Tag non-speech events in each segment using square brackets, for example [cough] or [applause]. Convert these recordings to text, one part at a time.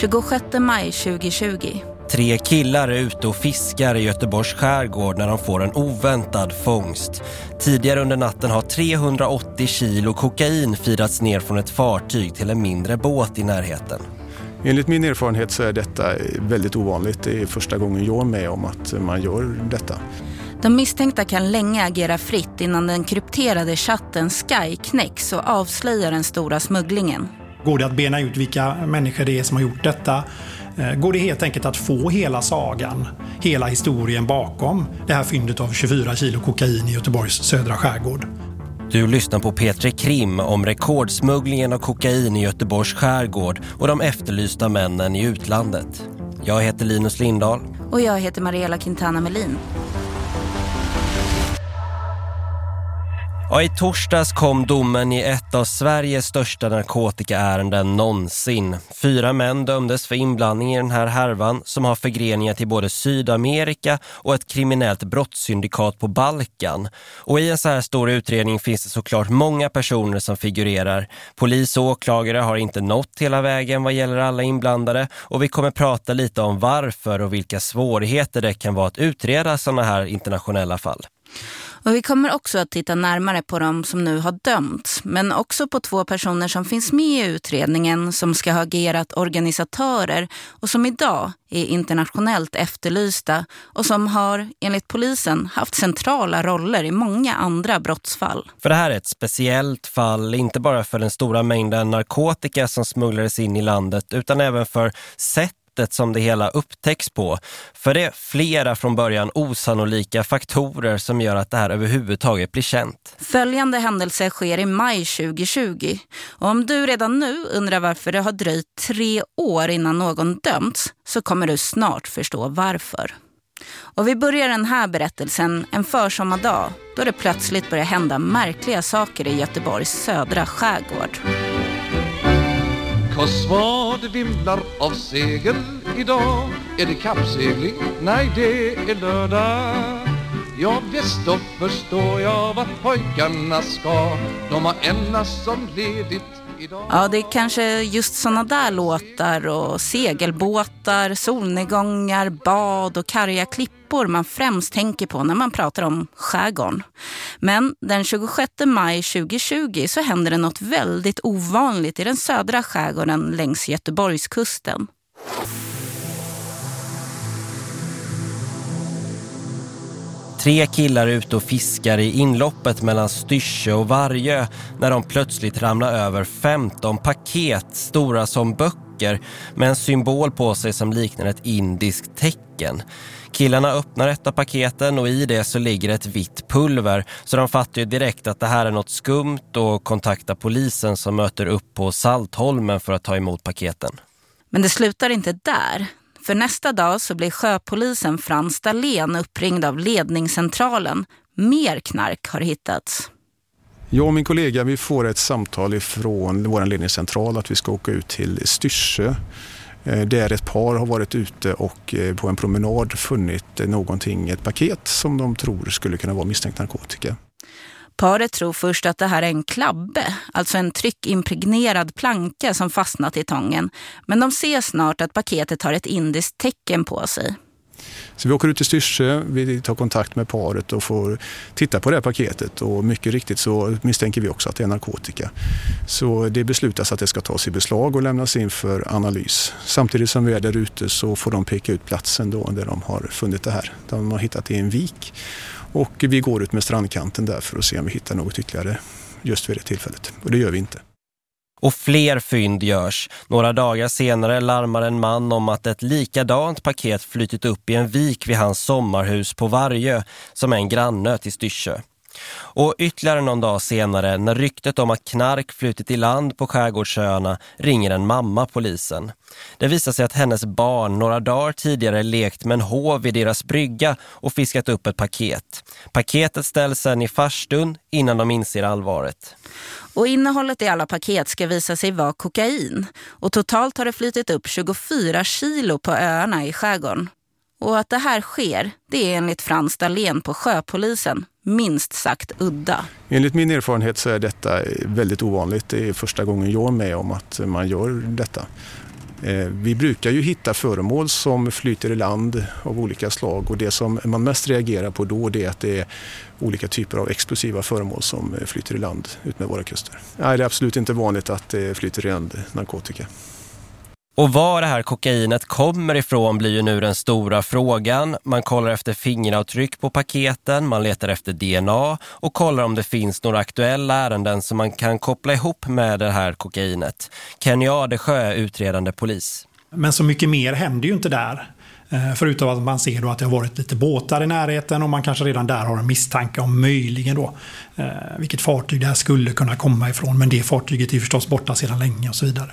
26 maj 2020. Tre killar är ute och fiskar i Göteborgs skärgård när de får en oväntad fångst. Tidigare under natten har 380 kilo kokain firats ner från ett fartyg till en mindre båt i närheten. Enligt min erfarenhet så är detta väldigt ovanligt. Det är första gången jag är med om att man gör detta. De misstänkta kan länge agera fritt innan den krypterade chatten Sky knäcks och avslöjar den stora smugglingen. Går det att bena ut vilka människor det är som har gjort detta? Eh, går det helt enkelt att få hela sagan, hela historien bakom det här fyndet av 24 kilo kokain i Göteborgs södra skärgård? Du lyssnar på Petri Krim om rekordsmugglingen av kokain i Göteborgs skärgård och de efterlysta männen i utlandet. Jag heter Linus Lindahl. Och jag heter Mariella Quintana Melin. Ja, I torsdags kom domen i ett av Sveriges största narkotikaärenden någonsin. Fyra män dömdes för inblandning i den här härvan som har förgreningar till både Sydamerika och ett kriminellt brottssyndikat på Balkan. Och i en så här stor utredning finns det såklart många personer som figurerar. Polis och åklagare har inte nått hela vägen vad gäller alla inblandade och vi kommer prata lite om varför och vilka svårigheter det kan vara att utreda sådana här internationella fall. Och vi kommer också att titta närmare på dem som nu har dömts. Men också på två personer som finns med i utredningen som ska ha agerat organisatörer och som idag är internationellt efterlysta och som har enligt polisen haft centrala roller i många andra brottsfall. För det här är ett speciellt fall, inte bara för den stora mängden narkotika som smugglades in i landet utan även för sätt sättet som det hela upptäcks på. För det är flera från början osannolika faktorer som gör att det här överhuvudtaget blir känt. Följande händelse sker i maj 2020. Och om du redan nu undrar varför det har dröjt tre år innan någon dömts så kommer du snart förstå varför. Och vi börjar den här berättelsen en försommardag då det plötsligt börjar hända märkliga saker i Göteborgs södra skärgård. Kosvad vimlar av segel idag. Är det kappsegling? Nej, det är lördag. Ja, visst då förstår jag vart pojkarna ska. De har endast som ledigt Ja, det är kanske just sådana där låtar och segelbåtar, solnedgångar, bad och karga klippor man främst tänker på när man pratar om skärgården. Men den 26 maj 2020 så händer det något väldigt ovanligt i den södra skärgården längs Göteborgskusten. Tre killar är ute och fiskar i inloppet mellan Styrse och Vargö när de plötsligt ramlar över 15 paket stora som böcker med en symbol på sig som liknar ett indiskt tecken. Killarna öppnar ett av paketen och i det så ligger ett vitt pulver så de fattar ju direkt att det här är något skumt och kontaktar polisen som möter upp på Saltholmen för att ta emot paketen. Men det slutar inte där. För nästa dag så blir sjöpolisen Frans Dahlén uppringd av ledningscentralen. Mer knark har hittats. Jag och min kollega vi får ett samtal från vår ledningscentral att vi ska åka ut till Styrse eh, där ett par har varit ute och eh, på en promenad funnit någonting, ett paket som de tror skulle kunna vara misstänkt narkotika. Paret tror först att det här är en klabbe, alltså en tryckimpregnerad planka som fastnat i tången. Men de ser snart att paketet har ett indiskt tecken på sig. Så vi åker ut till Styrse, vi tar kontakt med paret och får titta på det här paketet och mycket riktigt så misstänker vi också att det är narkotika. Så det beslutas att det ska tas i beslag och lämnas in för analys. Samtidigt som vi är där ute så får de peka ut platsen då där de har funnit det här. De har hittat det i en vik och vi går ut med strandkanten där för att se om vi hittar något ytterligare just vid det tillfället. Och det gör vi inte. Och fler fynd görs. Några dagar senare larmar en man om att ett likadant paket flyttit upp i en vik vid hans sommarhus på Vargö som är en granne till Styrsö. Och ytterligare någon dag senare, när ryktet om att knark flutit i land på skärgårdsöarna, ringer en mamma polisen. Det visar sig att hennes barn några dagar tidigare lekt med en hov i deras brygga och fiskat upp ett paket. Paketet ställs sedan i farstun innan de inser allvaret. Och innehållet i alla paket ska visa sig vara kokain. Och totalt har det flutit upp 24 kilo på öarna i skärgården. Och att det här sker, det är enligt Frans Dahlén på sjöpolisen minst sagt udda. Enligt min erfarenhet så är detta väldigt ovanligt. Det är första gången jag är med om att man gör detta. Eh, vi brukar ju hitta föremål som flyter i land av olika slag och det som man mest reagerar på då det är att det är olika typer av explosiva föremål som flyter i land utmed våra kuster. Nej, det är absolut inte vanligt att det flyter i land narkotika. Och var det här kokainet kommer ifrån blir ju nu den stora frågan. Man kollar efter fingeravtryck på paketen, man letar efter DNA och kollar om det finns några aktuella ärenden som man kan koppla ihop med det här kokainet. Kenny Adesjö, utredande polis. Men så mycket mer händer ju inte där. Eh, förutom att man ser då att det har varit lite båtar i närheten och man kanske redan där har en misstanke om möjligen då eh, vilket fartyg det här skulle kunna komma ifrån. Men det fartyget är förstås borta sedan länge och så vidare.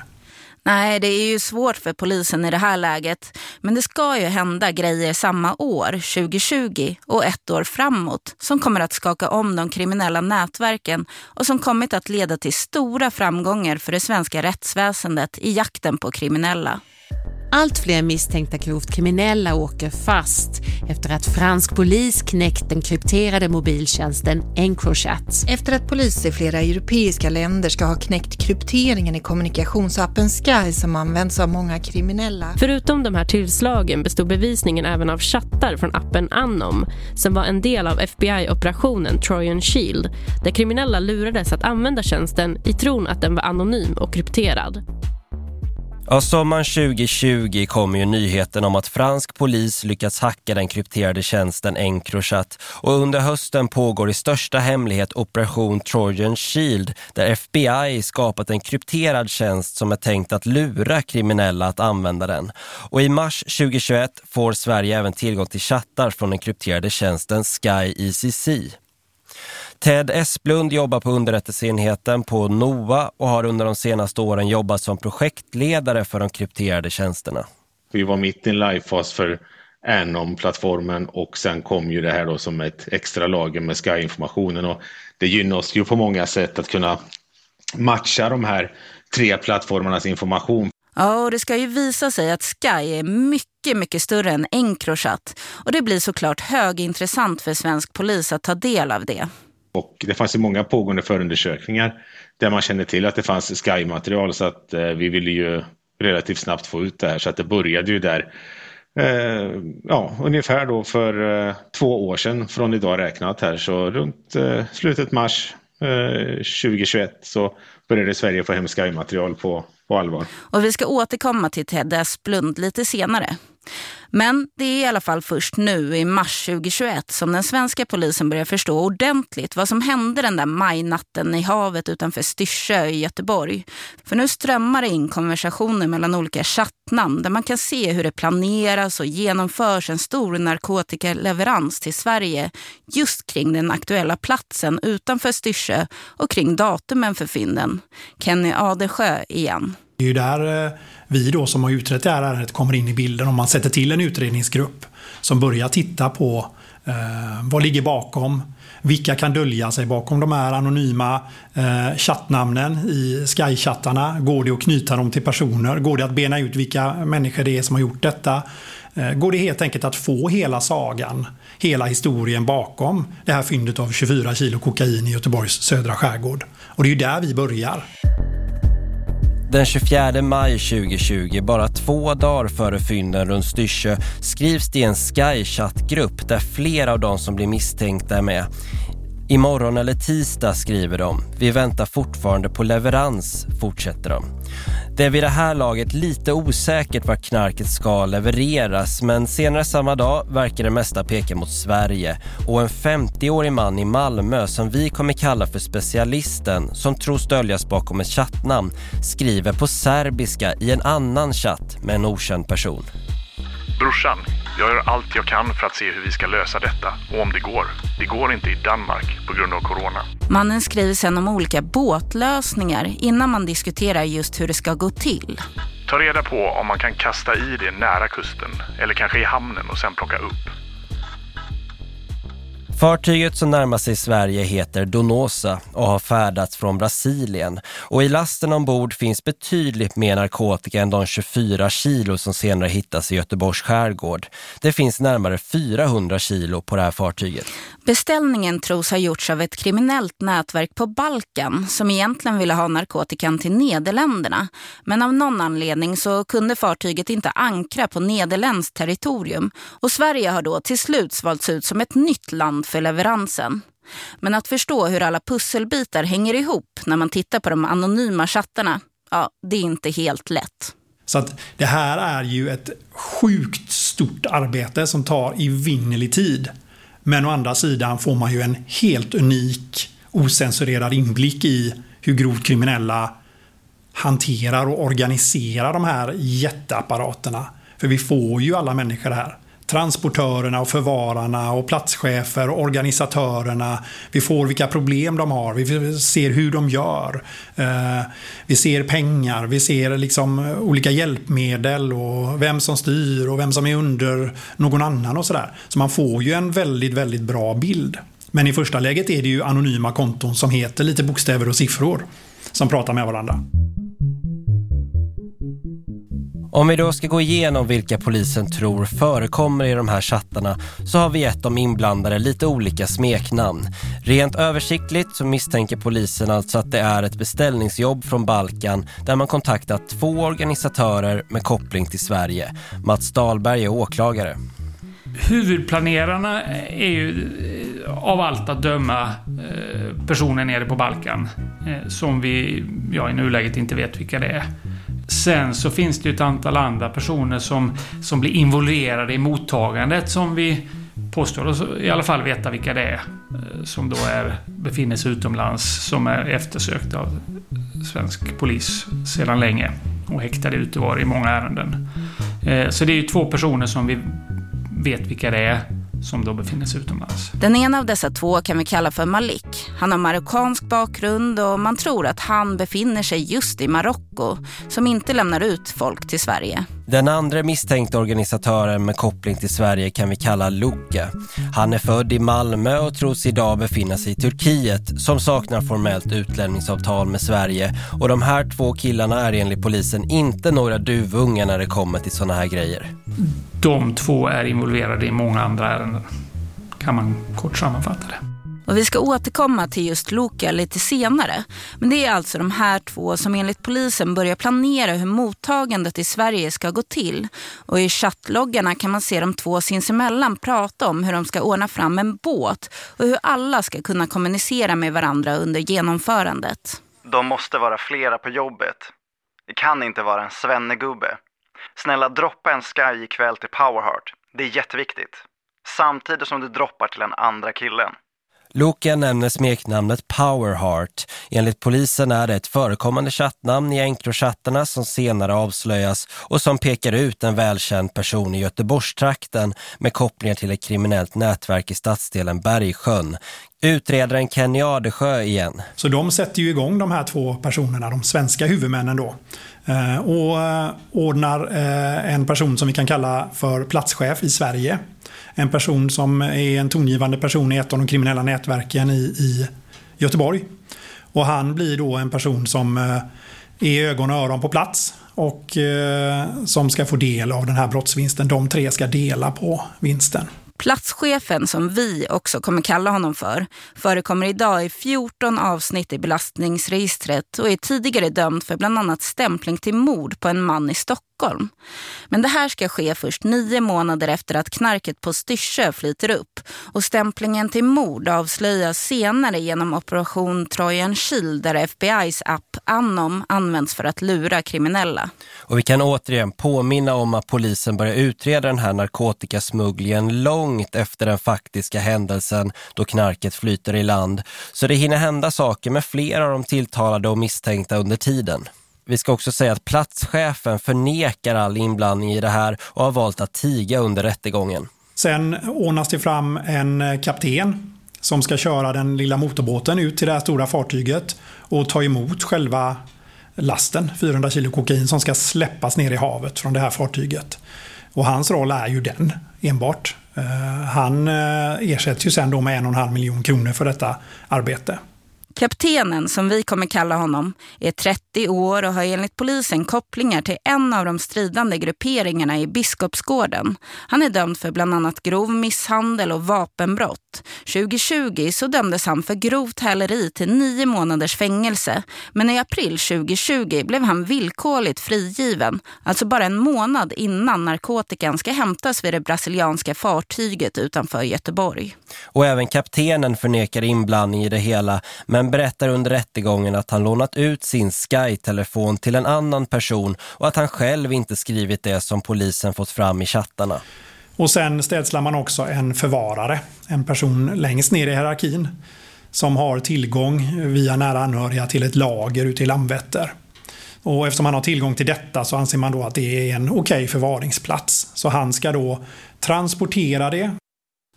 Nej, det är ju svårt för polisen i det här läget. Men det ska ju hända grejer samma år, 2020, och ett år framåt som kommer att skaka om de kriminella nätverken och som kommit att leda till stora framgångar för det svenska rättsväsendet i jakten på kriminella. Allt fler misstänkta grovt kriminella åker fast efter att fransk polis knäckt den krypterade mobiltjänsten Encrochat. Efter att poliser i flera europeiska länder ska ha knäckt krypteringen i kommunikationsappen Sky som används av många kriminella. Förutom de här tillslagen bestod bevisningen även av chattar från appen Anom som var en del av FBI-operationen Trojan Shield där kriminella lurades att använda tjänsten i tron att den var anonym och krypterad. Ja, sommaren 2020 kom ju nyheten om att fransk polis lyckats hacka den krypterade tjänsten Encrochat och under hösten pågår i största hemlighet operation Trojan Shield där FBI skapat en krypterad tjänst som är tänkt att lura kriminella att använda den. Och i mars 2021 får Sverige även tillgång till chattar från den krypterade tjänsten Sky ECC. Ted Esplund jobbar på underrättelseenheten på NOA och har under de senaste åren jobbat som projektledare för de krypterade tjänsterna. Vi var mitt i en livefas för Anom-plattformen och sen kom ju det här då som ett extra lager med Sky-informationen och det gynnar oss ju på många sätt att kunna matcha de här tre plattformarnas information. Ja, och det ska ju visa sig att Sky är mycket, mycket större än Encrochat. Och det blir såklart högintressant för svensk polis att ta del av det. Och det fanns ju många pågående förundersökningar där man kände till att det fanns Sky-material så att eh, vi ville ju relativt snabbt få ut det här så att det började ju där eh, ja, ungefär då för eh, två år sedan från idag räknat här så runt eh, slutet mars eh, 2021 så började Sverige få hem Sky-material på, på allvar. Och vi ska återkomma till Ted Esplund lite senare. Men det är i alla fall först nu i mars 2021 som den svenska polisen börjar förstå ordentligt vad som hände den där majnatten i havet utanför Styrsö i Göteborg. För nu strömmar det in konversationer mellan olika chattnamn där man kan se hur det planeras och genomförs en stor narkotikaleverans till Sverige just kring den aktuella platsen utanför Styrsö och kring datumen för fynden. Kenny Adesjö igen. Det är ju där eh, vi då som har utrett det här ärendet kommer in i bilden. Om man sätter till en utredningsgrupp som börjar titta på eh, vad ligger bakom, vilka kan dölja sig bakom de här anonyma eh, chattnamnen i Sky-chattarna? Går det att knyta dem till personer? Går det att bena ut vilka människor det är som har gjort detta? Eh, går det helt enkelt att få hela sagan, hela historien bakom det här fyndet av 24 kilo kokain i Göteborgs södra skärgård? Och det är ju där vi börjar. Den 24 maj 2020, bara två dagar före fynden runt Styrsö, skrivs det i en Sky-chattgrupp där flera av de som blir misstänkta är med. Imorgon eller tisdag skriver de. Vi väntar fortfarande på leverans, fortsätter de. Det är vid det här laget lite osäkert var knarket ska levereras men senare samma dag verkar det mesta peka mot Sverige och en 50-årig man i Malmö som vi kommer kalla för specialisten som tros döljas bakom ett chattnamn skriver på serbiska i en annan chatt med en okänd person. Brorsan, jag gör allt jag kan för att se hur vi ska lösa detta och om det går. Det går inte i Danmark på grund av corona. Mannen skriver sen om olika båtlösningar innan man diskuterar just hur det ska gå till. Ta reda på om man kan kasta i det nära kusten eller kanske i hamnen och sen plocka upp. Fartyget som närmar sig Sverige heter Donosa och har färdats från Brasilien. Och i lasten ombord finns betydligt mer narkotika än de 24 kilo som senare hittas i Göteborgs skärgård. Det finns närmare 400 kilo på det här fartyget. Beställningen tros ha gjorts av ett kriminellt nätverk på Balkan som egentligen ville ha narkotikan till Nederländerna. Men av någon anledning så kunde fartyget inte ankra på nederländskt territorium och Sverige har då till slut valts ut som ett nytt land för leveransen. Men att förstå hur alla pusselbitar hänger ihop när man tittar på de anonyma chattarna, ja, det är inte helt lätt. Så att det här är ju ett sjukt stort arbete som tar evinnerlig tid. Men å andra sidan får man ju en helt unik osensurerad inblick i hur grovt kriminella hanterar och organiserar de här jätteapparaterna. För vi får ju alla människor här transportörerna och förvararna och platschefer och organisatörerna. Vi får vilka problem de har, vi ser hur de gör. Eh, vi ser pengar, vi ser liksom olika hjälpmedel och vem som styr och vem som är under någon annan och sådär. Så man får ju en väldigt, väldigt bra bild. Men i första läget är det ju anonyma konton som heter lite bokstäver och siffror som pratar med varandra. Om vi då ska gå igenom vilka polisen tror förekommer i de här chattarna så har vi gett de inblandade lite olika smeknamn. Rent översiktligt så misstänker polisen alltså att det är ett beställningsjobb från Balkan där man kontaktat två organisatörer med koppling till Sverige. Mats Dahlberg är åklagare. Huvudplanerarna är ju eh, av allt att döma eh, personer nere på Balkan eh, som vi ja, i nuläget inte vet vilka det är. Sen så finns det ju ett antal andra personer som, som blir involverade i mottagandet som vi påstår oss i alla fall veta vilka det är. Eh, som då är, befinner sig utomlands, som är eftersökta av svensk polis sedan länge och häktade ute var i många ärenden. Eh, så det är ju två personer som vi vet vilka det är som då befinner sig utomlands. Den ena av dessa två kan vi kalla för Malik. Han har marockansk bakgrund och man tror att han befinner sig just i Marocko som inte lämnar ut folk till Sverige. Den andra misstänkta organisatören med koppling till Sverige kan vi kalla Luke. Han är född i Malmö och tros idag befinna sig i Turkiet som saknar formellt utlämningsavtal med Sverige. Och de här två killarna är enligt polisen inte några duvungar när det kommer till såna här grejer. De två är involverade i många andra ärenden. Kan man kort sammanfatta det. Och vi ska återkomma till just Luka lite senare. Men det är alltså de här två som enligt polisen börjar planera hur mottagandet i Sverige ska gå till. Och i chattloggarna kan man se de två sinsemellan prata om hur de ska ordna fram en båt och hur alla ska kunna kommunicera med varandra under genomförandet. De måste vara flera på jobbet. Det kan inte vara en svennegubbe. Snälla droppa en Sky ikväll till Powerheart. Det är jätteviktigt. Samtidigt som du droppar till den andra killen. Luka nämner smeknamnet Powerheart. Enligt polisen är det ett förekommande chattnamn i Encrochattarna som senare avslöjas och som pekar ut en välkänd person i Göteborgstrakten med kopplingar till ett kriminellt nätverk i stadsdelen Bergsjön. Utredaren Kenny Adesjö igen. Så de sätter ju igång de här två personerna, de svenska huvudmännen då. Eh, och eh, ordnar eh, en person som vi kan kalla för platschef i Sverige en person som är en tongivande person i ett av de kriminella nätverken i, i Göteborg. Och han blir då en person som är ögon och öron på plats och som ska få del av den här brottsvinsten. De tre ska dela på vinsten. Platschefen, som vi också kommer kalla honom för, förekommer idag i 14 avsnitt i belastningsregistret och är tidigare dömd för bland annat stämpling till mord på en man i Stockholm. Men det här ska ske först nio månader efter att knarket på Styrsö flyter upp och stämplingen till mord avslöjas senare genom operation Trojan Shield där FBI's app Anom används för att lura kriminella. Och vi kan återigen påminna om att polisen börjar utreda den här narkotikasmugglingen långt efter den faktiska händelsen då knarket flyter i land. Så det hinner hända saker med flera av de tilltalade och misstänkta under tiden. Vi ska också säga att platschefen förnekar all inblandning i det här och har valt att tiga under rättegången. Sen ordnas det fram en eh, kapten som ska köra den lilla motorbåten ut till det här stora fartyget och ta emot själva lasten, 400 kilo kokain, som ska släppas ner i havet från det här fartyget. Och hans roll är ju den enbart. Eh, han eh, ersätts ju sen då med en och en halv miljon kronor för detta arbete. Kaptenen, som vi kommer kalla honom, är 30 år och har enligt polisen kopplingar till en av de stridande grupperingarna i Biskopsgården. Han är dömd för bland annat grov misshandel och vapenbrott. 2020 så dömdes han för grovt häleri till nio månaders fängelse. Men i april 2020 blev han villkorligt frigiven, alltså bara en månad innan narkotikan ska hämtas vid det brasilianska fartyget utanför Göteborg. Och även kaptenen förnekar inblandning i det hela, men berättar under rättegången att han lånat ut sin Sky-telefon till en annan person och att han själv inte skrivit det som polisen fått fram i chattarna. Och sen städslar man också en förvarare, en person längst ner i hierarkin som har tillgång via nära anhöriga till ett lager ute i Landvetter. Och eftersom han har tillgång till detta så anser man då att det är en okej okay förvaringsplats. Så han ska då transportera det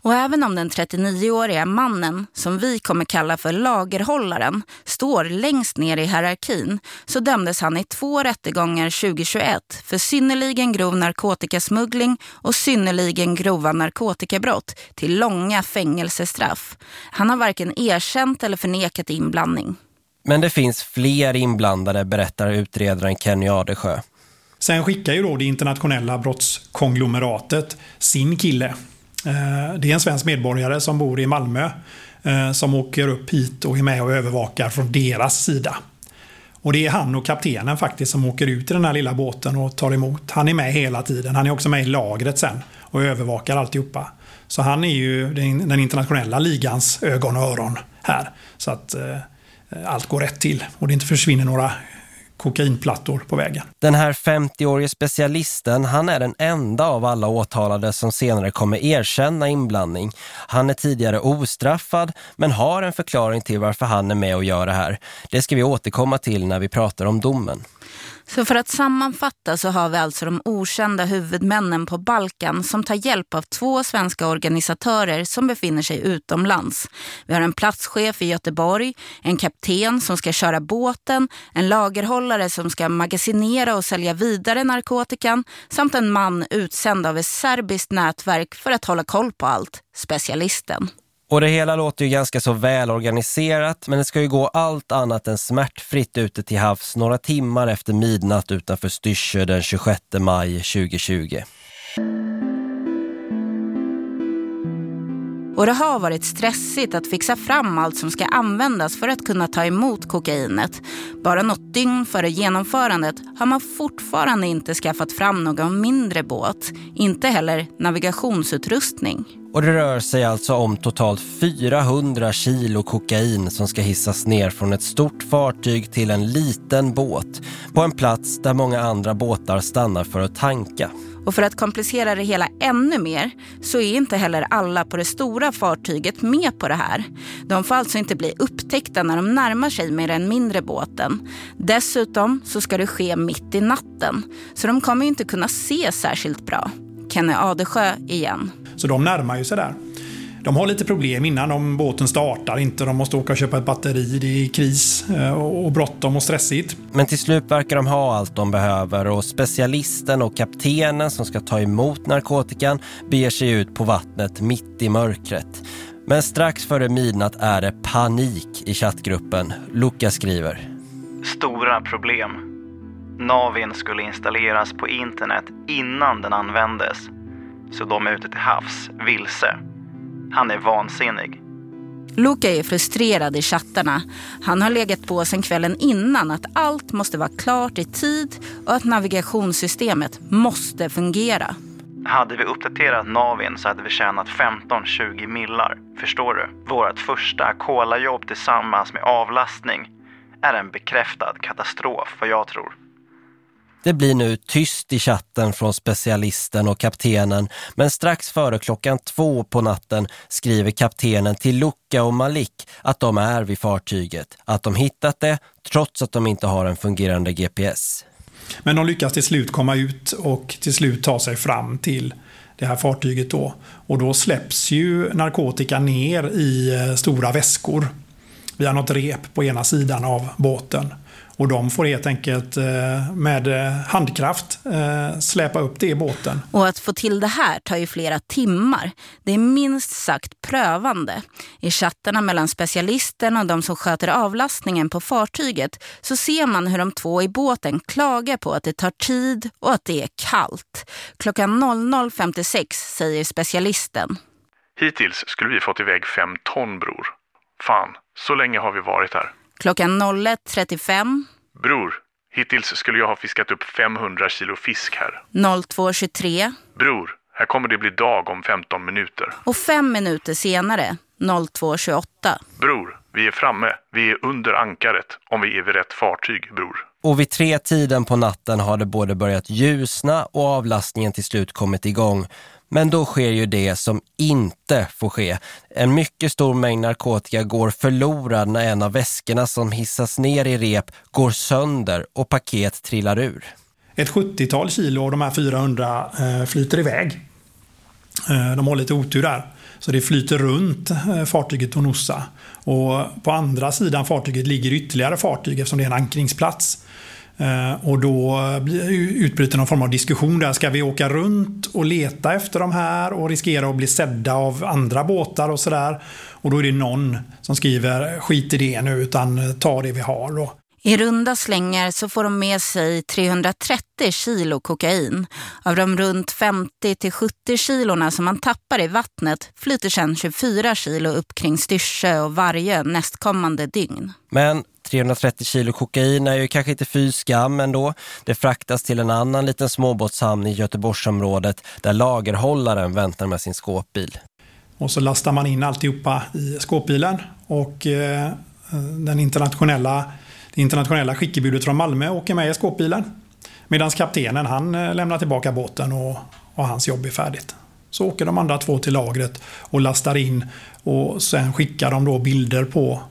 och även om den 39-åriga mannen, som vi kommer kalla för lagerhållaren, står längst ner i hierarkin så dömdes han i två rättegångar 2021 för synnerligen grov narkotikasmuggling och synnerligen grova narkotikabrott till långa fängelsestraff. Han har varken erkänt eller förnekat inblandning. Men det finns fler inblandade, berättar utredaren Kenny Adesjö. Sen skickar ju då det internationella brottskonglomeratet sin kille Eh, det är en svensk medborgare som bor i Malmö eh, som åker upp hit och är med och övervakar från deras sida. Och det är han och kaptenen faktiskt som åker ut i den här lilla båten och tar emot. Han är med hela tiden. Han är också med i lagret sen och övervakar alltihopa. Så han är ju den internationella ligans ögon och öron här. Så att eh, allt går rätt till och det inte försvinner några kokainplattor på vägen. Den här 50-årige specialisten, han är den enda av alla åtalade som senare kommer erkänna inblandning. Han är tidigare ostraffad men har en förklaring till varför han är med och gör det här. Det ska vi återkomma till när vi pratar om domen. Så för att sammanfatta så har vi alltså de okända huvudmännen på Balkan som tar hjälp av två svenska organisatörer som befinner sig utomlands. Vi har en platschef i Göteborg, en kapten som ska köra båten, en lagerhållare som ska magasinera och sälja vidare narkotikan samt en man utsänd av ett serbiskt nätverk för att hålla koll på allt, specialisten. Och det hela låter ju ganska så välorganiserat men det ska ju gå allt annat än smärtfritt ute till havs några timmar efter midnatt utanför Styrsö den 26 maj 2020. Och det har varit stressigt att fixa fram allt som ska användas för att kunna ta emot kokainet. Bara något dygn före genomförandet har man fortfarande inte skaffat fram någon mindre båt. Inte heller navigationsutrustning. Och det rör sig alltså om totalt 400 kilo kokain som ska hissas ner från ett stort fartyg till en liten båt på en plats där många andra båtar stannar för att tanka. Och för att komplicera det hela ännu mer så är inte heller alla på det stora fartyget med på det här. De får alltså inte bli upptäckta när de närmar sig med den mindre båten. Dessutom så ska det ske mitt i natten så de kommer inte kunna se särskilt bra. Kenny Adesjö igen. Så de närmar ju sig där. De har lite problem innan de båten startar inte. De måste åka och köpa ett batteri. Det är kris eh, och bråttom och stressigt. Men till slut verkar de ha allt de behöver och specialisten och kaptenen som ska ta emot narkotikan beger sig ut på vattnet mitt i mörkret. Men strax före midnatt är det panik i chattgruppen. Luca skriver. Stora problem. Navin skulle installeras på internet innan den användes. Så de är ute till havs, vilse. Han är vansinnig. Luca är frustrerad i chattarna. Han har legat på sen kvällen innan att allt måste vara klart i tid och att navigationssystemet måste fungera. Hade vi uppdaterat Navin så hade vi tjänat 15-20 millar. Förstår du? Vårt första kolajobb tillsammans med avlastning är en bekräftad katastrof vad jag tror. Det blir nu tyst i chatten från specialisten och kaptenen men strax före klockan två på natten skriver kaptenen till Luca och Malik att de är vid fartyget. Att de hittat det trots att de inte har en fungerande GPS. Men de lyckas till slut komma ut och till slut ta sig fram till det här fartyget då. Och då släpps ju narkotika ner i eh, stora väskor via något rep på ena sidan av båten. Och de får helt enkelt eh, med eh, handkraft eh, släpa upp det i båten. Och att få till det här tar ju flera timmar. Det är minst sagt prövande. I chattarna mellan specialisterna och de som sköter avlastningen på fartyget så ser man hur de två i båten klagar på att det tar tid och att det är kallt. Klockan 00.56 säger specialisten. Hittills skulle vi fått iväg fem ton, bror. Fan, så länge har vi varit här. Klockan 01.35. Bror, hittills skulle jag ha fiskat upp 500 kilo fisk här. 02.23. Bror, här kommer det bli dag om 15 minuter. Och fem minuter senare, 02.28. Bror, vi är framme. Vi är under ankaret om vi är vid rätt fartyg, bror. Och vid tre tiden på natten har det både börjat ljusna och avlastningen till slut kommit igång. Men då sker ju det som inte får ske. En mycket stor mängd narkotika går förlorad när en av väskorna som hissas ner i rep går sönder och paket trillar ur. Ett 70-tal kilo av de här 400 eh, flyter iväg. Eh, de har lite otur där. Så det flyter runt eh, fartyget Tonosa. Och på andra sidan fartyget ligger ytterligare fartyg eftersom det är en ankringsplats. Eh, och då utbryter någon form av diskussion där. Ska vi åka runt och leta efter de här och riskera att bli sedda av andra båtar och sådär. Och då är det någon som skriver skit i det nu utan ta det vi har då. I runda slängar så får de med sig 330 kilo kokain. Av de runt 50-70 kilorna som man tappar i vattnet flyter sedan 24 kilo upp kring Styrsö och varje nästkommande dygn. Men 330 kilo kokain är ju kanske inte fy skam ändå. Det fraktas till en annan liten småbåtshamn i Göteborgsområdet där lagerhållaren väntar med sin skåpbil. Och så lastar man in alltihopa i skåpbilen och eh, den internationella det internationella skickebudet från Malmö åker med i skåpbilen. Medan kaptenen han eh, lämnar tillbaka båten och, och hans jobb är färdigt. Så åker de andra två till lagret och lastar in och sen skickar de då bilder på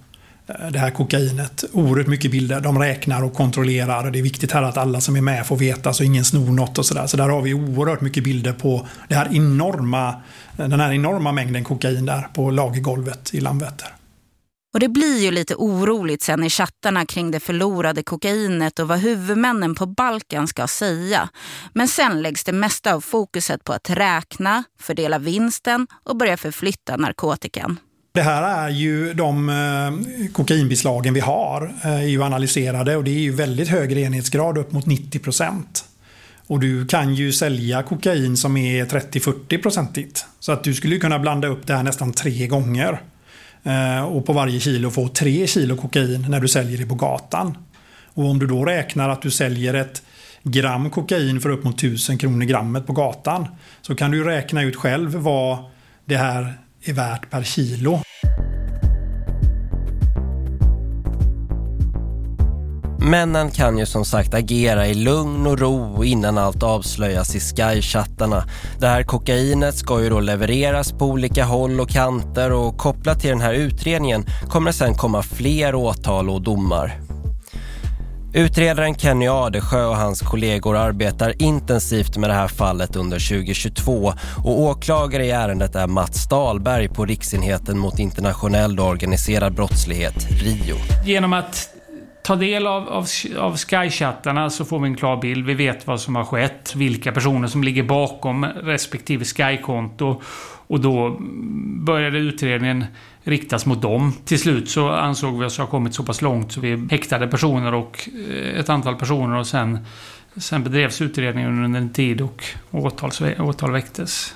Eh, det här kokainet. Oerhört mycket bilder. De räknar och kontrollerar. Det är viktigt här att alla som är med får veta så ingen snor något och sådär. Så där har vi oerhört mycket bilder på det här enorma, den här enorma mängden kokain där på lagergolvet i Landvetter. Och det blir ju lite oroligt sen i chattarna kring det förlorade kokainet och vad huvudmännen på Balkan ska säga. Men sen läggs det mesta av fokuset på att räkna, fördela vinsten och börja förflytta narkotikan. Det här är ju de eh, kokainbeslagen vi har eh, är ju analyserade och det är ju väldigt hög renhetsgrad upp mot 90 procent. Och du kan ju sälja kokain som är 30-40 procentigt. Så att du skulle kunna blanda upp det här nästan tre gånger. Eh, och på varje kilo få tre kilo kokain när du säljer det på gatan. Och om du då räknar att du säljer ett gram kokain för upp mot 1000 kronor grammet på gatan så kan du räkna ut själv vad det här är värt per kilo. Männen kan ju som sagt agera i lugn och ro innan allt avslöjas i Sky-chattarna. Det här kokainet ska ju då levereras på olika håll och kanter och kopplat till den här utredningen kommer det sen komma fler åtal och domar. Utredaren Kenny Adesjö och hans kollegor arbetar intensivt med det här fallet under 2022 och åklagare i ärendet är Mats Dahlberg på Riksenheten mot internationell och organiserad brottslighet, RIO. Genom att ta del av, av, av Sky-chattarna så får vi en klar bild. Vi vet vad som har skett, vilka personer som ligger bakom respektive Sky-konto. Och då började utredningen riktas mot dem. Till slut så ansåg vi oss ha kommit så pass långt så vi häktade personer och eh, ett antal personer och sen, sen bedrevs utredningen under en tid och åtal, åtal väcktes.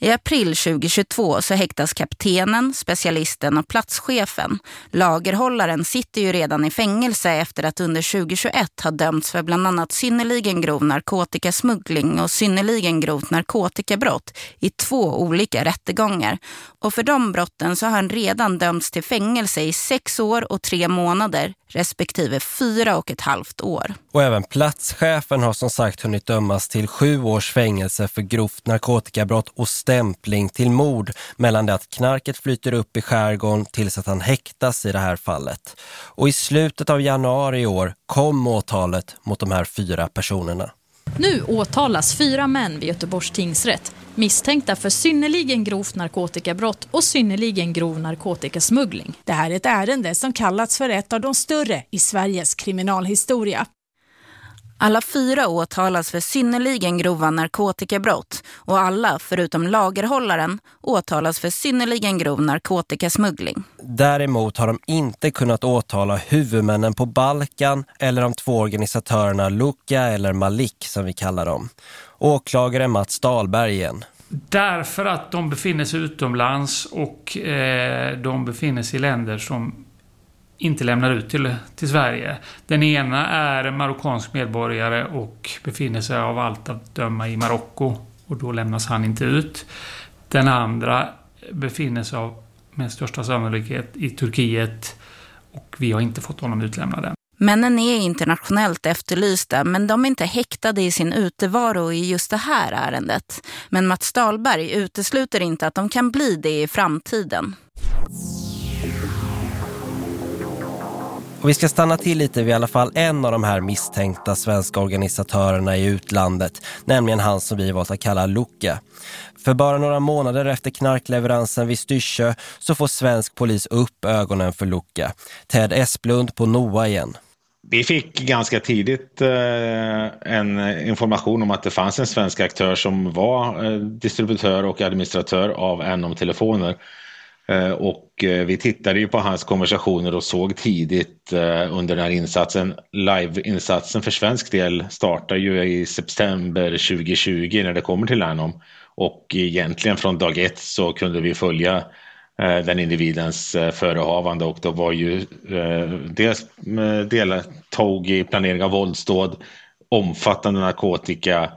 I april 2022 så häktas kaptenen, specialisten och platschefen. Lagerhållaren sitter ju redan i fängelse efter att under 2021 ha dömts för bland annat synnerligen grov narkotikasmuggling och synnerligen grovt narkotikabrott i två olika rättegångar. Och för de brotten så har han redan dömts till fängelse i sex år och tre månader respektive fyra och ett halvt år. Och även platschefen har som sagt hunnit dömas till sju års fängelse för grovt narkotikabrott och stämpling till mord mellan det att knarket flyter upp i skärgården tills att han häktas i det här fallet. Och i slutet av januari i år kom åtalet mot de här fyra personerna. Nu åtalas fyra män vid Göteborgs tingsrätt misstänkta för synnerligen grovt narkotikabrott och synnerligen grov narkotikasmuggling. Det här är ett ärende som kallats för ett av de större i Sveriges kriminalhistoria. Alla fyra åtalas för synnerligen grova narkotikabrott och alla, förutom lagerhållaren, åtalas för synnerligen grov narkotikasmuggling. Däremot har de inte kunnat åtala huvudmännen på Balkan eller de två organisatörerna Luka eller Malik som vi kallar dem. Åklagare Mats Dahlberg igen. Därför att de befinner sig utomlands och eh, de befinner sig i länder som inte lämnar ut till, till Sverige. Den ena är marockansk medborgare och befinner sig av allt att döma i Marocko och då lämnas han inte ut. Den andra befinner sig av med största sannolikhet i Turkiet och vi har inte fått honom utlämnad än. Männen är internationellt efterlysta men de är inte häktade i sin utevaro i just det här ärendet. Men Mats Dahlberg utesluter inte att de kan bli det i framtiden. Och vi ska stanna till lite vid i alla fall en av de här misstänkta svenska organisatörerna i utlandet, nämligen han som vi valt att kalla Luca. För bara några månader efter knarkleveransen vid Styrsö så får svensk polis upp ögonen för Luca. Ted Esplund på NOA igen. Vi fick ganska tidigt eh, en information om att det fanns en svensk aktör som var eh, distributör och administratör av NOM-telefoner. Eh, och eh, vi tittade ju på hans konversationer och såg tidigt eh, under den här insatsen. Live-insatsen för svensk del startar ju i september 2020 när det kommer till Lernom. Och egentligen från dag ett så kunde vi följa den individens förehavande och då var ju dels deltog i planering av våldsdåd, omfattande narkotika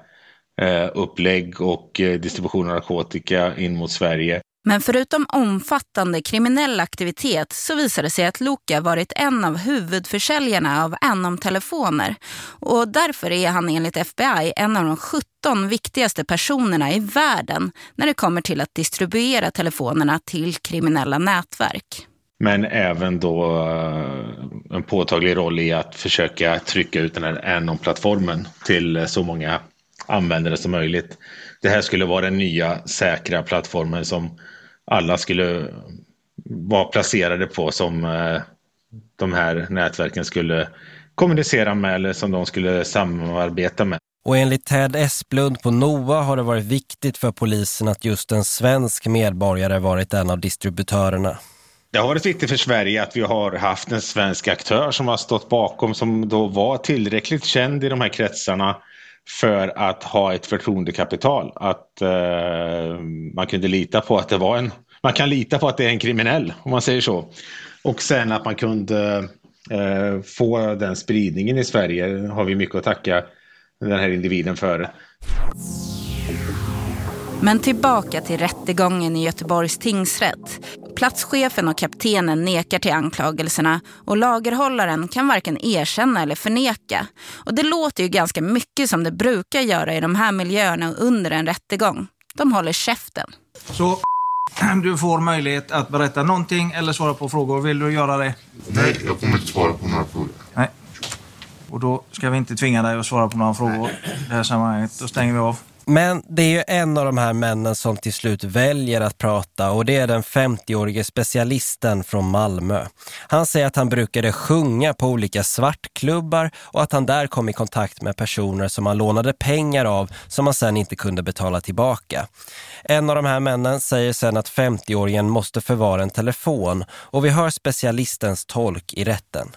upplägg och distribution av narkotika in mot Sverige. Men förutom omfattande kriminell aktivitet så visade det sig att Luca varit en av huvudförsäljarna av Anom-telefoner. Och därför är han enligt FBI en av de 17 viktigaste personerna i världen när det kommer till att distribuera telefonerna till kriminella nätverk. Men även då eh, en påtaglig roll i att försöka trycka ut den här Anom-plattformen till eh, så många användare som möjligt. Det här skulle vara den nya säkra plattformen som alla skulle vara placerade på som eh, de här nätverken skulle kommunicera med eller som de skulle samarbeta med. Och enligt Ted Esplund på NOA har det varit viktigt för polisen att just en svensk medborgare varit en av distributörerna. Det har varit viktigt för Sverige att vi har haft en svensk aktör som har stått bakom som då var tillräckligt känd i de här kretsarna för att ha ett förtroendekapital. Att eh, man kunde lita på att det var en, man kan lita på att det är en kriminell om man säger så. Och sen att man kunde eh, få den spridningen i Sverige har vi mycket att tacka den här individen för. Men tillbaka till rättegången i Göteborgs tingsrätt. Platschefen och kaptenen nekar till anklagelserna och lagerhållaren kan varken erkänna eller förneka. Och det låter ju ganska mycket som det brukar göra i de här miljöerna under en rättegång. De håller käften. Så [clears throat] du får möjlighet att berätta någonting eller svara på frågor. Vill du göra det? Nej, jag kommer inte svara på några frågor. Nej. Och då ska vi inte tvinga dig att svara på några frågor i det här sammanhanget. Då stänger vi av. Men det är ju en av de här männen som till slut väljer att prata och det är den 50-årige specialisten från Malmö. Han säger att han brukade sjunga på olika svartklubbar och att han där kom i kontakt med personer som han lånade pengar av som han sen inte kunde betala tillbaka. En av de här männen säger sen att 50-åringen måste förvara en telefon och vi hör specialistens tolk i rätten.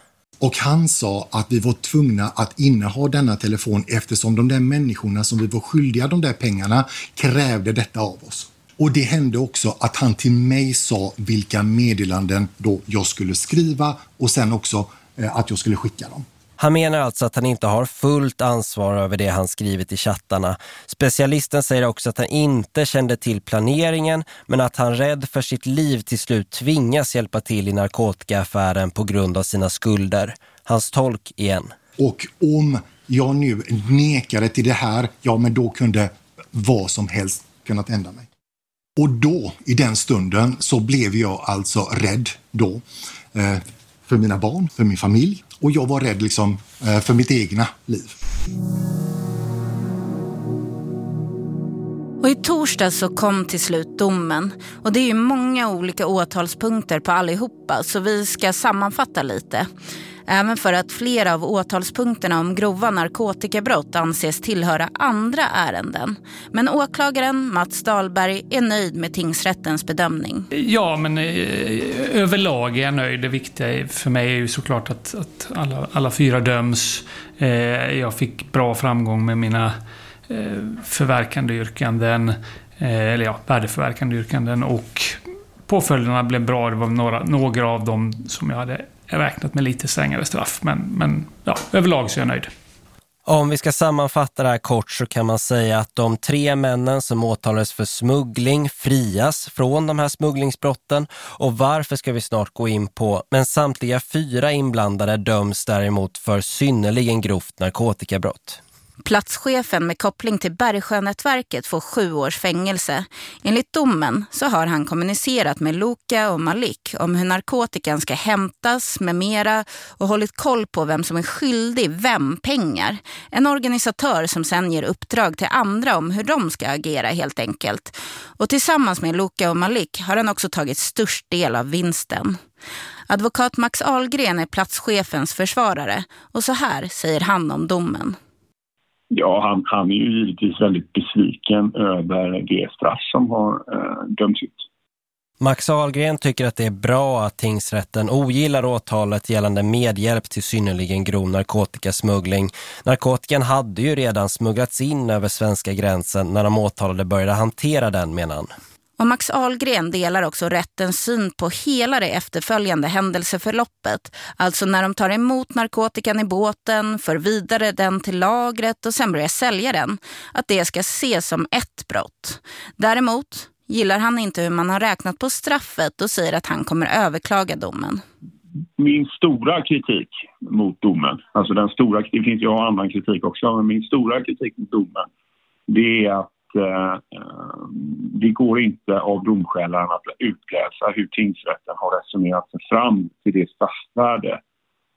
Och han sa att vi var tvungna att inneha denna telefon eftersom de där människorna som vi var skyldiga de där pengarna krävde detta av oss. Och det hände också att han till mig sa vilka meddelanden då jag skulle skriva och sen också eh, att jag skulle skicka dem. Han menar alltså att han inte har fullt ansvar över det han skrivit i chattarna. Specialisten säger också att han inte kände till planeringen men att han rädd för sitt liv till slut tvingas hjälpa till i narkotikaaffären på grund av sina skulder. Hans tolk igen. Och om jag nu nekade till det här, ja men då kunde vad som helst kunnat hända mig. Och då, i den stunden, så blev jag alltså rädd då. Eh, för mina barn, för min familj och jag var rädd liksom eh, för mitt egna liv. Och i torsdag så kom till slut domen. Och det är ju många olika åtalspunkter på allihopa så vi ska sammanfatta lite. Även för att flera av åtalspunkterna om grova narkotikabrott anses tillhöra andra ärenden. Men åklagaren Mats Dahlberg är nöjd med tingsrättens bedömning. Ja, men eh, överlag är jag nöjd. Det viktiga för mig är ju såklart att, att alla, alla fyra döms. Eh, jag fick bra framgång med mina eh, förverkande yrkanden. Eh, eller ja, värdeförverkande yrkanden. Och påföljderna blev bra. Det var några, några av dem som jag hade räknat med lite strängare straff. Men, men ja, överlag så är jag nöjd. Om vi ska sammanfatta det här kort så kan man säga att de tre männen som åtalades för smuggling frias från de här smugglingsbrotten och varför ska vi snart gå in på. Men samtliga fyra inblandade döms däremot för synnerligen grovt narkotikabrott. Platschefen med koppling till Bergsjönätverket får sju års fängelse. Enligt domen så har han kommunicerat med Luka och Malik om hur narkotikan ska hämtas med mera och hållit koll på vem som är skyldig vem pengar. En organisatör som sen ger uppdrag till andra om hur de ska agera helt enkelt. Och tillsammans med Luka och Malik har han också tagit störst del av vinsten. Advokat Max Ahlgren är platschefens försvarare och så här säger han om domen. Ja, han, han är ju givetvis väldigt besviken över det straff som har eh, dömts ut. Max Ahlgren tycker att det är bra att tingsrätten ogillar åtalet gällande medhjälp till synnerligen grov narkotikasmuggling. Narkotikan hade ju redan smugglats in över svenska gränsen när de åtalade började hantera den, menar han. Och Max Ahlgren delar också rättens syn på hela det efterföljande händelseförloppet. Alltså när de tar emot narkotikan i båten, för vidare den till lagret och sen börjar sälja den. Att det ska ses som ett brott. Däremot gillar han inte hur man har räknat på straffet och säger att han kommer överklaga domen. Min stora kritik mot domen, alltså den stora, det finns ju annan kritik också, men min stora kritik mot domen det är att Eh, eh, det går inte av domskälen att utläsa hur tingsrätten har resonerat sig fram till det straffvärde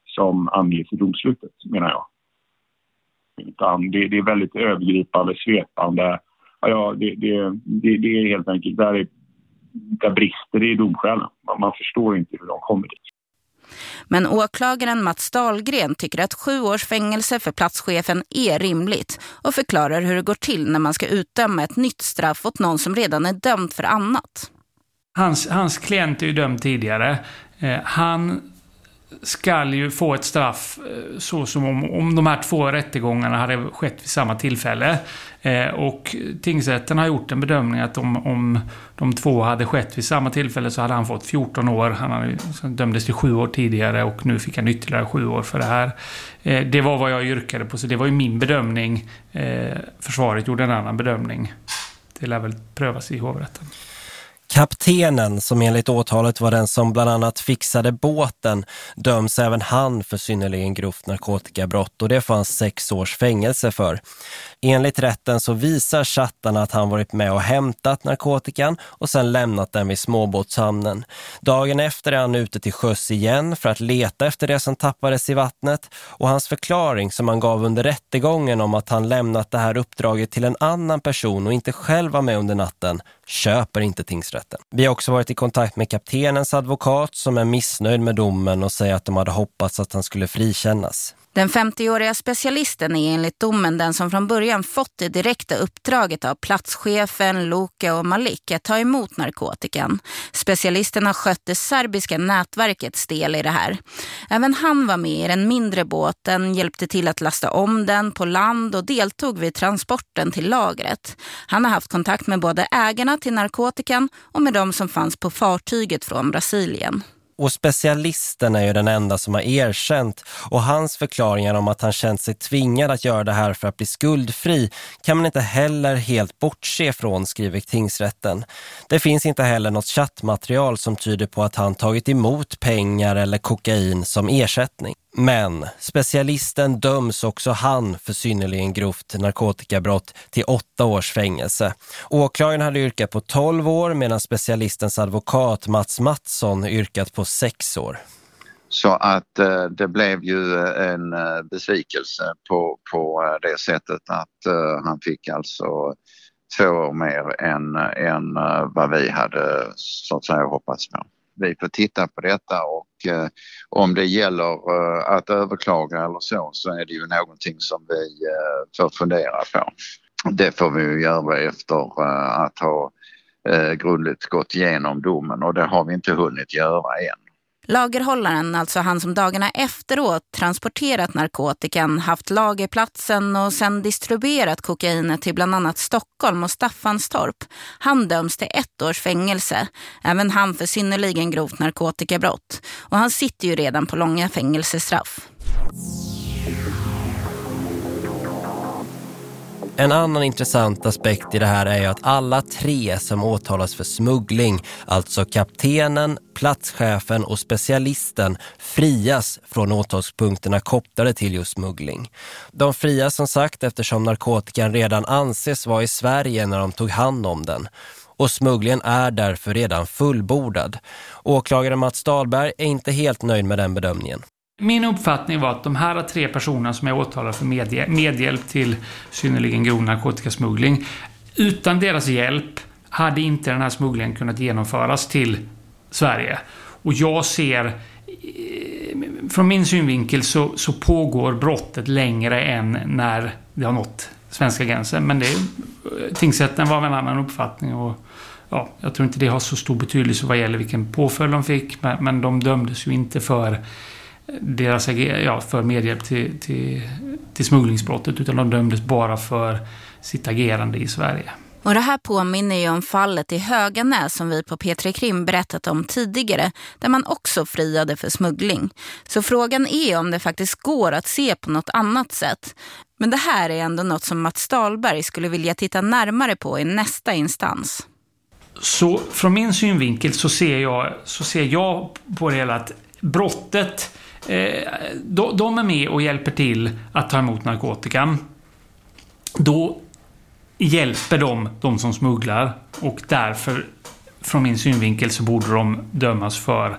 som anges i domslutet, menar jag. Utan det, det är väldigt övergripande, svepande. Ja, det, det, det, det är helt enkelt, där, är, där brister det i domskälen. Man, man förstår inte hur de kommer dit. Men åklagaren Mats Dahlgren tycker att sju års fängelse för platschefen är rimligt och förklarar hur det går till när man ska utdöma ett nytt straff åt någon som redan är dömd för annat. Hans, hans klient är ju dömd tidigare. Eh, han ska ju få ett straff eh, så som om, om de här två rättegångarna hade skett vid samma tillfälle. Eh, och tingsrätten har gjort en bedömning att om, om de två hade skett vid samma tillfälle så hade han fått 14 år. Han hade, dömdes till sju år tidigare och nu fick han ytterligare sju år för det här. Eh, det var vad jag yrkade på, så det var ju min bedömning. Eh, försvaret gjorde en annan bedömning. Det lär väl prövas i hovrätten. Kaptenen, som enligt åtalet var den som bland annat fixade båten, döms även han för synnerligen grovt narkotikabrott och det får han sex års fängelse för. Enligt rätten så visar chattarna att han varit med och hämtat narkotikan och sen lämnat den vid småbåtshamnen. Dagen efter är han ute till sjöss igen för att leta efter det som tappades i vattnet och hans förklaring som han gav under rättegången om att han lämnat det här uppdraget till en annan person och inte själv var med under natten köper inte tingsrätten. Vi har också varit i kontakt med kaptenens advokat som är missnöjd med domen och säger att de hade hoppats att han skulle frikännas. Den 50-åriga specialisten är enligt domen den som från början fått det direkta uppdraget av platschefen, Luka och Malik att ta emot narkotikan. Specialisten har skött det serbiska nätverkets del i det här. Även han var med i den mindre båten, hjälpte till att lasta om den på land och deltog vid transporten till lagret. Han har haft kontakt med både ägarna till narkotikan och med de som fanns på fartyget från Brasilien. Och specialisten är ju den enda som har erkänt och hans förklaringar om att han känt sig tvingad att göra det här för att bli skuldfri kan man inte heller helt bortse från, skriver tingsrätten. Det finns inte heller något chattmaterial som tyder på att han tagit emot pengar eller kokain som ersättning. Men specialisten döms också han för synnerligen grovt narkotikabrott till åtta års fängelse. Åklagaren hade yrkat på 12 år medan specialistens advokat Mats Mattsson yrkat på sex år. Så att eh, det blev ju eh, en eh, besvikelse på, på eh, det sättet att eh, han fick alltså två år mer än, än vad vi hade så att säga hoppats på. Vi får titta på detta och eh, om det gäller eh, att överklaga eller så så är det ju någonting som vi eh, får fundera på. Det får vi ju göra efter eh, att ha eh, grundligt gått igenom domen och det har vi inte hunnit göra än. Lagerhållaren, alltså han som dagarna efteråt transporterat narkotikan, haft lagerplatsen och sen distribuerat kokainet till bland annat Stockholm och Staffanstorp. Han döms till ett års fängelse, även han för synnerligen grovt narkotikabrott. Och han sitter ju redan på långa fängelsestraff. En annan intressant aspekt i det här är ju att alla tre som åtalas för smuggling, alltså kaptenen, platschefen och specialisten, frias från åtalspunkterna kopplade till just smuggling. De frias som sagt eftersom narkotikan redan anses vara i Sverige när de tog hand om den och smugglingen är därför redan fullbordad. Åklagare Mats Dahlberg är inte helt nöjd med den bedömningen. Min uppfattning var att de här tre personerna som är åtalade för medhjälp till synnerligen grov narkotikasmuggling, utan deras hjälp hade inte den här smugglingen kunnat genomföras till Sverige. Och jag ser, eh, från min synvinkel så, så pågår brottet längre än när det har nått svenska gränsen. Men det, eh, tingsrätten var av en annan uppfattning och ja, jag tror inte det har så stor betydelse vad gäller vilken påföljd de fick. Men, men de dömdes ju inte för deras ja, för medhjälp till, till, till smugglingsbrottet utan de dömdes bara för sitt agerande i Sverige. Och det här påminner ju om fallet i Höganäs som vi på P3 Krim berättat om tidigare där man också friade för smuggling. Så frågan är om det faktiskt går att se på något annat sätt. Men det här är ändå något som Mats Dahlberg skulle vilja titta närmare på i nästa instans. Så från min synvinkel så ser jag, så ser jag på det hela att brottet Eh, de är med och hjälper till att ta emot narkotikan. Då hjälper de de som smugglar och därför från min synvinkel så borde de dömas för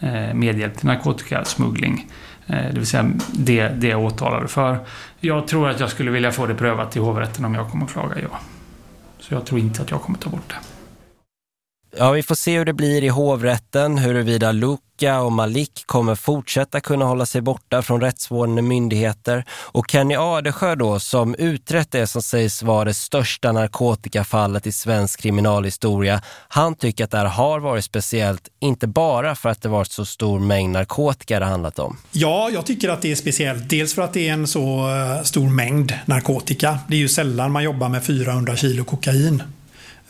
eh, medhjälp till narkotikasmuggling. Eh, det vill säga det, det jag åtalade för. Jag tror att jag skulle vilja få det prövat i hovrätten om jag kommer att klaga, ja. Så jag tror inte att jag kommer ta bort det. Ja, vi får se hur det blir i hovrätten, huruvida Luca och Malik kommer fortsätta kunna hålla sig borta från rättsvårdande myndigheter. Och Kenny Adesjö då, som utrett det som sägs vara det största narkotikafallet i svensk kriminalhistoria, han tycker att det här har varit speciellt, inte bara för att det varit så stor mängd narkotika det handlat om. Ja, jag tycker att det är speciellt. Dels för att det är en så eh, stor mängd narkotika. Det är ju sällan man jobbar med 400 kilo kokain.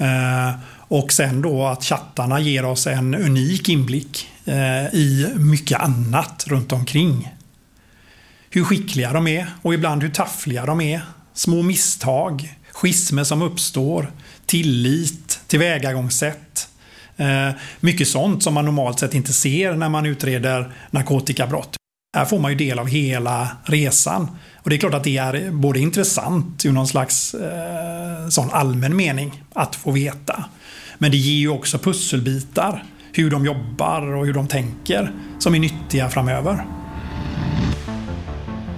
Uh, och sen då att chattarna ger oss en unik inblick eh, i mycket annat runt omkring. Hur skickliga de är och ibland hur taffliga de är. Små misstag, schismer som uppstår, tillit, tillvägagångssätt. Eh, mycket sånt som man normalt sett inte ser när man utreder narkotikabrott. Här får man ju del av hela resan. Och det är klart att det är både intressant ur någon slags eh, sån allmän mening att få veta. Men det ger ju också pusselbitar, hur de jobbar och hur de tänker, som är nyttiga framöver.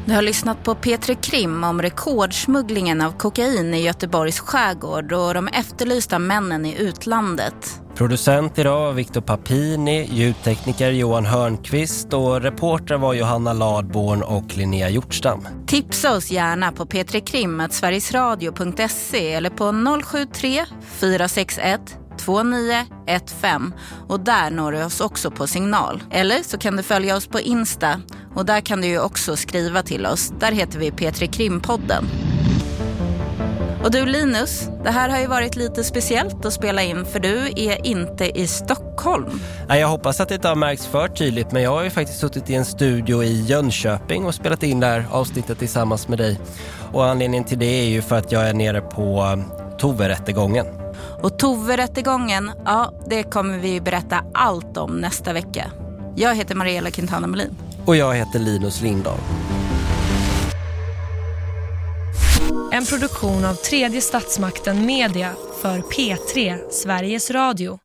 Du har lyssnat på Petri Krim om rekordsmugglingen av kokain i Göteborgs skärgård och de efterlysta männen i utlandet. Producent idag var Victor Papini, ljudtekniker Johan Hörnqvist och reporter var Johanna Ladborn och Linnea Hjortstam. Tipsa oss gärna på p3krim.sverigesradio.se eller på 073 461 2915 och där når du oss också på signal. Eller så kan du följa oss på Insta och där kan du ju också skriva till oss. Där heter vi Petri Krimpodden. Och du Linus, det här har ju varit lite speciellt att spela in för du är inte i Stockholm. Nej, jag hoppas att det inte har märkts för tydligt men jag har ju faktiskt suttit i en studio i Jönköping och spelat in det här avsnittet tillsammans med dig. Och anledningen till det är ju för att jag är nere på Tove-rättegången. Och Tove-rättegången, ja det kommer vi berätta allt om nästa vecka. Jag heter Mariella Quintana Melin. Och jag heter Linus Lindahl. En produktion av tredje statsmakten Media för P3 Sveriges Radio.